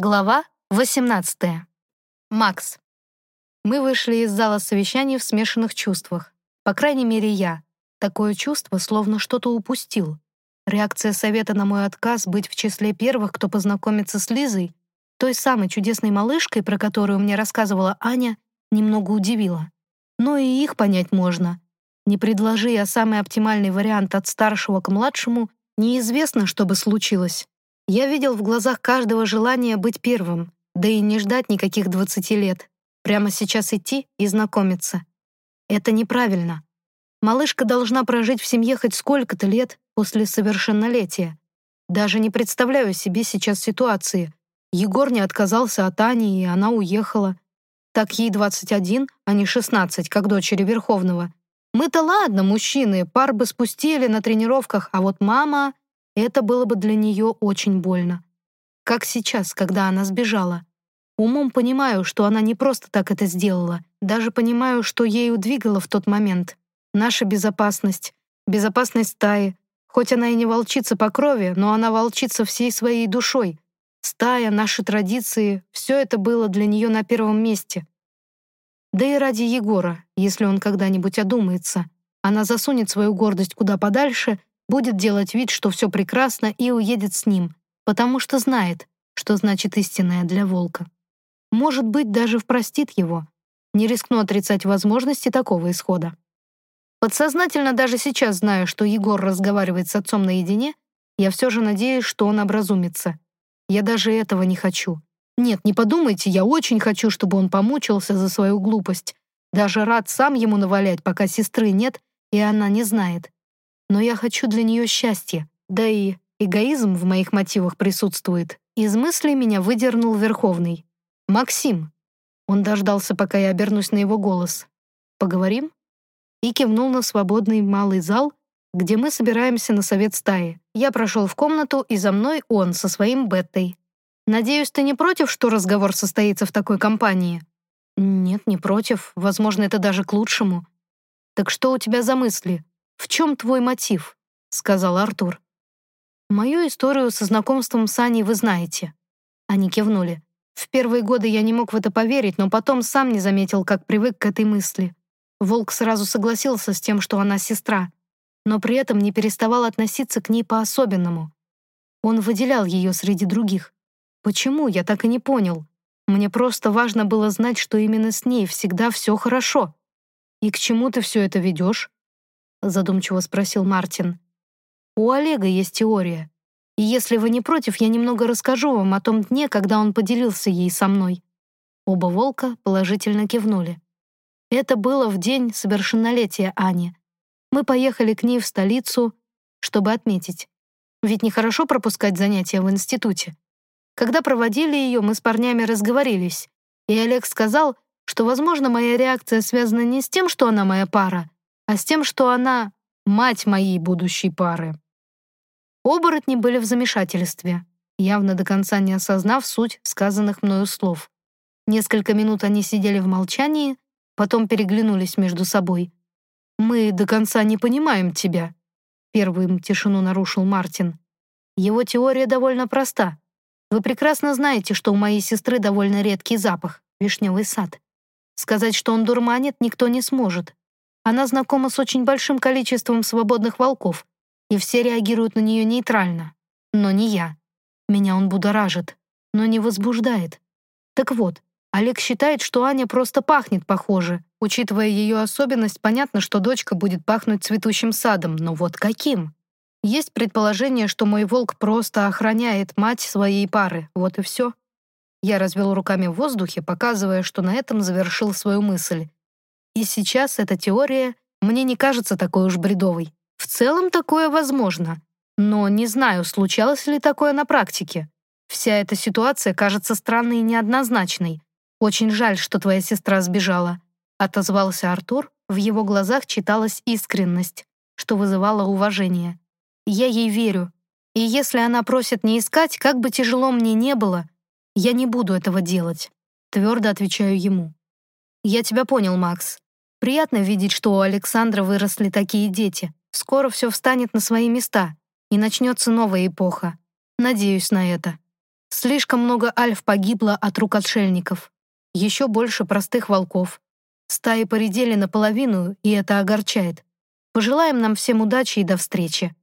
Глава 18. Макс. Мы вышли из зала совещаний в смешанных чувствах. По крайней мере, я. Такое чувство, словно что-то упустил. Реакция совета на мой отказ быть в числе первых, кто познакомится с Лизой, той самой чудесной малышкой, про которую мне рассказывала Аня, немного удивила. Но и их понять можно. Не предложи я самый оптимальный вариант от старшего к младшему, неизвестно, что бы случилось. Я видел в глазах каждого желание быть первым, да и не ждать никаких 20 лет. Прямо сейчас идти и знакомиться. Это неправильно. Малышка должна прожить в семье хоть сколько-то лет после совершеннолетия. Даже не представляю себе сейчас ситуации. Егор не отказался от Ани, и она уехала. Так ей 21, а не 16, как дочери Верховного. Мы-то ладно, мужчины, пар бы спустили на тренировках, а вот мама... Это было бы для нее очень больно. Как сейчас, когда она сбежала. Умом понимаю, что она не просто так это сделала. Даже понимаю, что ею двигало в тот момент. Наша безопасность, безопасность стаи. Хоть она и не волчица по крови, но она волчица всей своей душой. Стая, наши традиции — все это было для нее на первом месте. Да и ради Егора, если он когда-нибудь одумается. Она засунет свою гордость куда подальше будет делать вид, что все прекрасно, и уедет с ним, потому что знает, что значит истинное для волка. Может быть, даже впростит его. Не рискну отрицать возможности такого исхода. Подсознательно даже сейчас, зная, что Егор разговаривает с отцом наедине, я все же надеюсь, что он образумится. Я даже этого не хочу. Нет, не подумайте, я очень хочу, чтобы он помучился за свою глупость. Даже рад сам ему навалять, пока сестры нет, и она не знает но я хочу для нее счастья, да и эгоизм в моих мотивах присутствует. Из мыслей меня выдернул Верховный. «Максим». Он дождался, пока я обернусь на его голос. «Поговорим?» И кивнул на свободный малый зал, где мы собираемся на совет стаи. Я прошел в комнату, и за мной он со своим Беттой. «Надеюсь, ты не против, что разговор состоится в такой компании?» «Нет, не против. Возможно, это даже к лучшему». «Так что у тебя за мысли?» «В чем твой мотив?» — сказал Артур. «Мою историю со знакомством с Аней вы знаете». Они кивнули. В первые годы я не мог в это поверить, но потом сам не заметил, как привык к этой мысли. Волк сразу согласился с тем, что она сестра, но при этом не переставал относиться к ней по-особенному. Он выделял ее среди других. Почему, я так и не понял. Мне просто важно было знать, что именно с ней всегда все хорошо. И к чему ты все это ведешь? Задумчиво спросил Мартин. У Олега есть теория. И если вы не против, я немного расскажу вам о том дне, когда он поделился ей со мной. Оба волка положительно кивнули. Это было в день совершеннолетия Ани. Мы поехали к ней в столицу, чтобы отметить. Ведь нехорошо пропускать занятия в институте. Когда проводили ее, мы с парнями разговорились, и Олег сказал, что, возможно, моя реакция связана не с тем, что она моя пара, а с тем, что она мать моей будущей пары. Оборотни были в замешательстве, явно до конца не осознав суть сказанных мною слов. Несколько минут они сидели в молчании, потом переглянулись между собой. «Мы до конца не понимаем тебя», — первым тишину нарушил Мартин. «Его теория довольно проста. Вы прекрасно знаете, что у моей сестры довольно редкий запах — вишневый сад. Сказать, что он дурманит, никто не сможет. Она знакома с очень большим количеством свободных волков, и все реагируют на нее нейтрально. Но не я. Меня он будоражит, но не возбуждает. Так вот, Олег считает, что Аня просто пахнет похоже. Учитывая ее особенность, понятно, что дочка будет пахнуть цветущим садом, но вот каким? Есть предположение, что мой волк просто охраняет мать своей пары, вот и все. Я развел руками в воздухе, показывая, что на этом завершил свою мысль, и сейчас эта теория мне не кажется такой уж бредовой. В целом такое возможно, но не знаю, случалось ли такое на практике. Вся эта ситуация кажется странной и неоднозначной. Очень жаль, что твоя сестра сбежала», — отозвался Артур. В его глазах читалась искренность, что вызывало уважение. «Я ей верю. И если она просит не искать, как бы тяжело мне не было, я не буду этого делать», — твердо отвечаю ему. «Я тебя понял, Макс. Приятно видеть, что у Александра выросли такие дети. Скоро все встанет на свои места, и начнется новая эпоха. Надеюсь на это. Слишком много альф погибло от рук отшельников. Еще больше простых волков. Стаи поредели наполовину, и это огорчает. Пожелаем нам всем удачи и до встречи.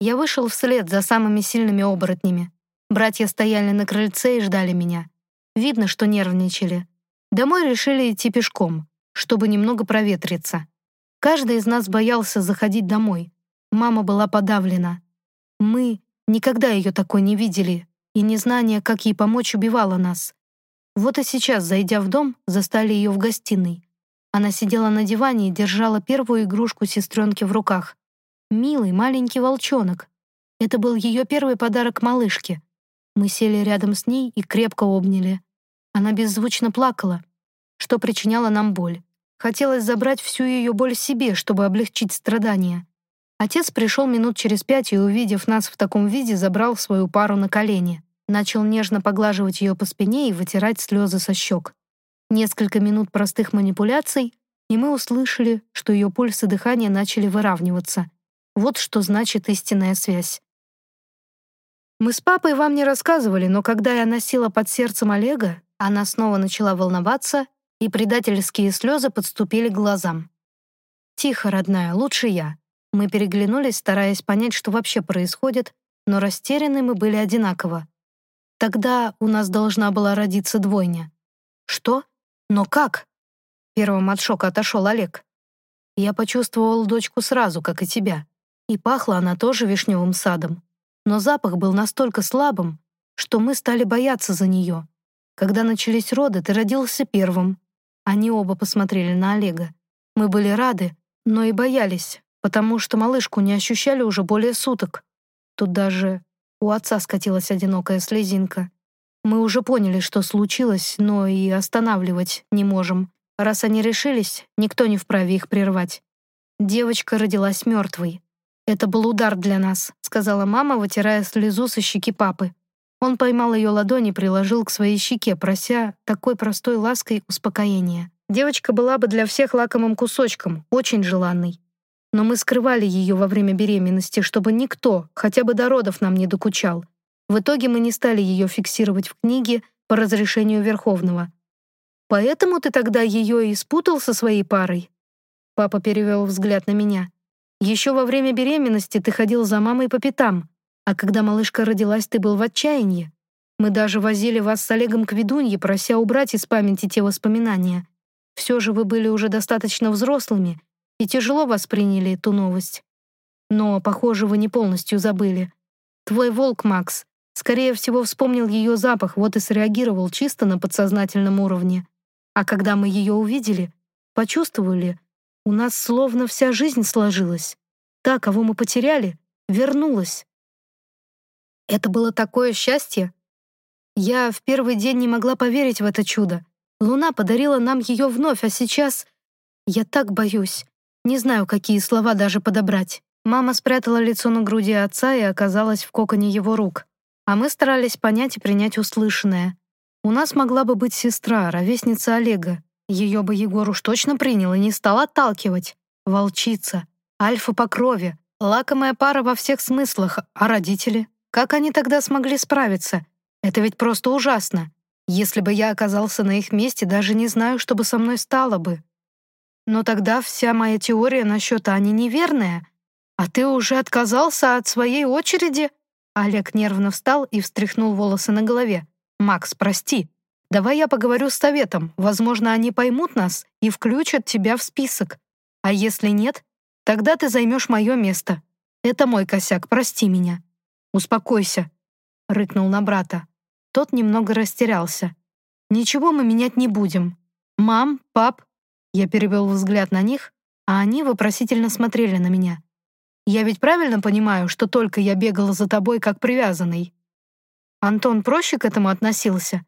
Я вышел вслед за самыми сильными оборотнями. Братья стояли на крыльце и ждали меня. Видно, что нервничали. Домой решили идти пешком, чтобы немного проветриться. Каждый из нас боялся заходить домой. Мама была подавлена. Мы никогда ее такой не видели, и незнание, как ей помочь, убивало нас. Вот и сейчас, зайдя в дом, застали ее в гостиной. Она сидела на диване и держала первую игрушку сестренки в руках. Милый маленький волчонок. Это был ее первый подарок малышке. Мы сели рядом с ней и крепко обняли. Она беззвучно плакала, что причиняло нам боль. Хотелось забрать всю ее боль себе, чтобы облегчить страдания. Отец пришел минут через пять и, увидев нас в таком виде, забрал свою пару на колени. Начал нежно поглаживать ее по спине и вытирать слезы со щек. Несколько минут простых манипуляций, и мы услышали, что ее пульс и дыхание начали выравниваться. Вот что значит истинная связь. Мы с папой вам не рассказывали, но когда я носила под сердцем Олега, она снова начала волноваться, и предательские слезы подступили к глазам. «Тихо, родная, лучше я». Мы переглянулись, стараясь понять, что вообще происходит, но растеряны мы были одинаково. Тогда у нас должна была родиться двойня. Что? Но как? Первым от шока отошел Олег. Я почувствовал дочку сразу, как и тебя. И пахла она тоже вишневым садом. Но запах был настолько слабым, что мы стали бояться за нее. Когда начались роды, ты родился первым. Они оба посмотрели на Олега. Мы были рады, но и боялись, потому что малышку не ощущали уже более суток. Тут даже у отца скатилась одинокая слезинка. Мы уже поняли, что случилось, но и останавливать не можем. Раз они решились, никто не вправе их прервать. Девочка родилась мертвой. «Это был удар для нас», — сказала мама, вытирая слезу со щеки папы. Он поймал ее ладони и приложил к своей щеке, прося такой простой лаской успокоения. Девочка была бы для всех лакомым кусочком, очень желанной но мы скрывали ее во время беременности, чтобы никто, хотя бы до родов, нам не докучал. В итоге мы не стали ее фиксировать в книге по разрешению Верховного. Поэтому ты тогда ее и спутал со своей парой? Папа перевел взгляд на меня. Еще во время беременности ты ходил за мамой по пятам, а когда малышка родилась, ты был в отчаянии. Мы даже возили вас с Олегом к ведунье, прося убрать из памяти те воспоминания. Все же вы были уже достаточно взрослыми и тяжело восприняли эту новость. Но, похоже, вы не полностью забыли. Твой волк, Макс, скорее всего, вспомнил ее запах, вот и среагировал чисто на подсознательном уровне. А когда мы ее увидели, почувствовали, у нас словно вся жизнь сложилась. Та, кого мы потеряли, вернулась. Это было такое счастье. Я в первый день не могла поверить в это чудо. Луна подарила нам ее вновь, а сейчас... Я так боюсь. Не знаю, какие слова даже подобрать. Мама спрятала лицо на груди отца и оказалась в коконе его рук. А мы старались понять и принять услышанное. У нас могла бы быть сестра, ровесница Олега. Ее бы Егор уж точно принял и не стал отталкивать. Волчица, альфа по крови, лакомая пара во всех смыслах, а родители? Как они тогда смогли справиться? Это ведь просто ужасно. Если бы я оказался на их месте, даже не знаю, что бы со мной стало бы. Но тогда вся моя теория насчет Ани неверная. А ты уже отказался от своей очереди?» Олег нервно встал и встряхнул волосы на голове. «Макс, прости. Давай я поговорю с советом. Возможно, они поймут нас и включат тебя в список. А если нет, тогда ты займешь мое место. Это мой косяк, прости меня». «Успокойся», — рыкнул на брата. Тот немного растерялся. «Ничего мы менять не будем. Мам, пап, я перевел взгляд на них, а они вопросительно смотрели на меня. «Я ведь правильно понимаю, что только я бегала за тобой как привязанный?» Антон проще к этому относился?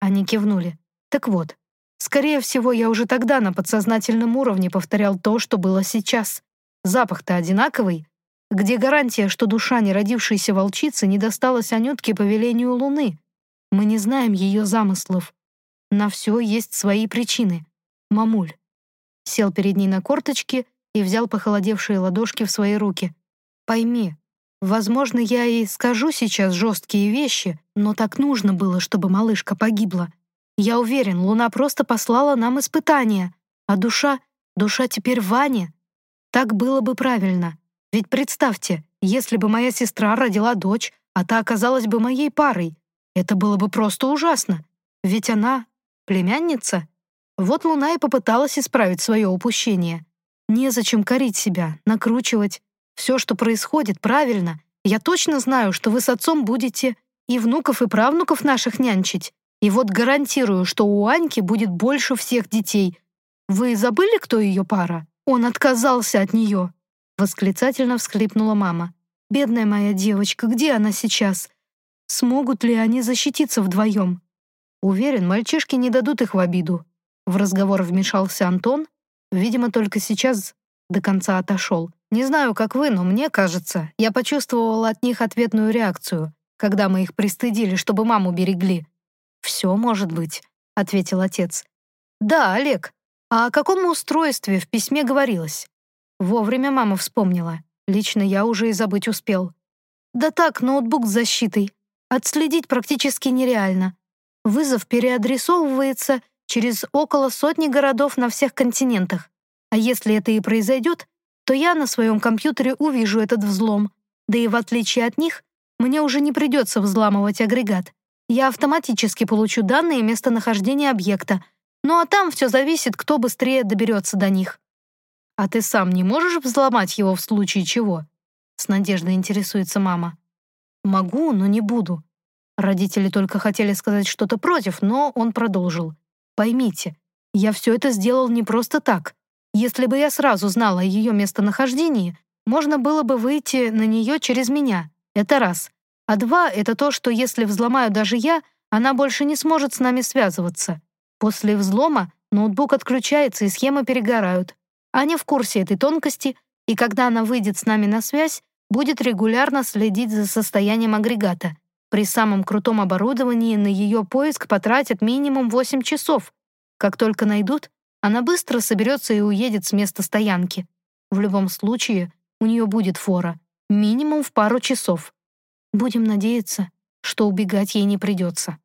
Они кивнули. «Так вот, скорее всего, я уже тогда на подсознательном уровне повторял то, что было сейчас. Запах-то одинаковый. Где гарантия, что душа неродившейся волчицы не досталась Анютке по велению Луны? Мы не знаем ее замыслов. На все есть свои причины. «Мамуль». Сел перед ней на корточки и взял похолодевшие ладошки в свои руки. «Пойми, Возможно, я и скажу сейчас жесткие вещи, но так нужно было, чтобы малышка погибла. Я уверен, Луна просто послала нам испытание, а душа, душа теперь Ване. Так было бы правильно. Ведь представьте, если бы моя сестра родила дочь, а та оказалась бы моей парой, это было бы просто ужасно. Ведь она племянница. Вот Луна и попыталась исправить свое упущение. Незачем корить себя, накручивать. Все, что происходит, правильно. Я точно знаю, что вы с отцом будете и внуков, и правнуков наших нянчить. И вот гарантирую, что у Аньки будет больше всех детей. Вы забыли, кто ее пара? Он отказался от нее. Восклицательно всхлипнула мама. «Бедная моя девочка, где она сейчас? Смогут ли они защититься вдвоем?» Уверен, мальчишки не дадут их в обиду. В разговор вмешался Антон. Видимо, только сейчас до конца отошел. Не знаю, как вы, но мне кажется, я почувствовала от них ответную реакцию, когда мы их пристыдили, чтобы маму берегли. «Все может быть», — ответил отец. «Да, Олег, а о каком устройстве в письме говорилось?» Вовремя мама вспомнила. Лично я уже и забыть успел. «Да так, ноутбук с защитой. Отследить практически нереально. Вызов переадресовывается через около сотни городов на всех континентах. А если это и произойдет, то я на своем компьютере увижу этот взлом. Да и в отличие от них, мне уже не придется взламывать агрегат. Я автоматически получу данные местонахождения объекта. Ну а там все зависит, кто быстрее доберется до них. А ты сам не можешь взломать его в случае чего? С надеждой интересуется мама. Могу, но не буду. Родители только хотели сказать что-то против, но он продолжил. Поймите, я все это сделал не просто так. Если бы я сразу знала о ее местонахождении, можно было бы выйти на нее через меня. Это раз. А два — это то, что если взломаю даже я, она больше не сможет с нами связываться. После взлома ноутбук отключается и схемы перегорают. Аня в курсе этой тонкости, и когда она выйдет с нами на связь, будет регулярно следить за состоянием агрегата. При самом крутом оборудовании на ее поиск потратят минимум 8 часов. Как только найдут, она быстро соберется и уедет с места стоянки. В любом случае, у нее будет фора. Минимум в пару часов. Будем надеяться, что убегать ей не придется.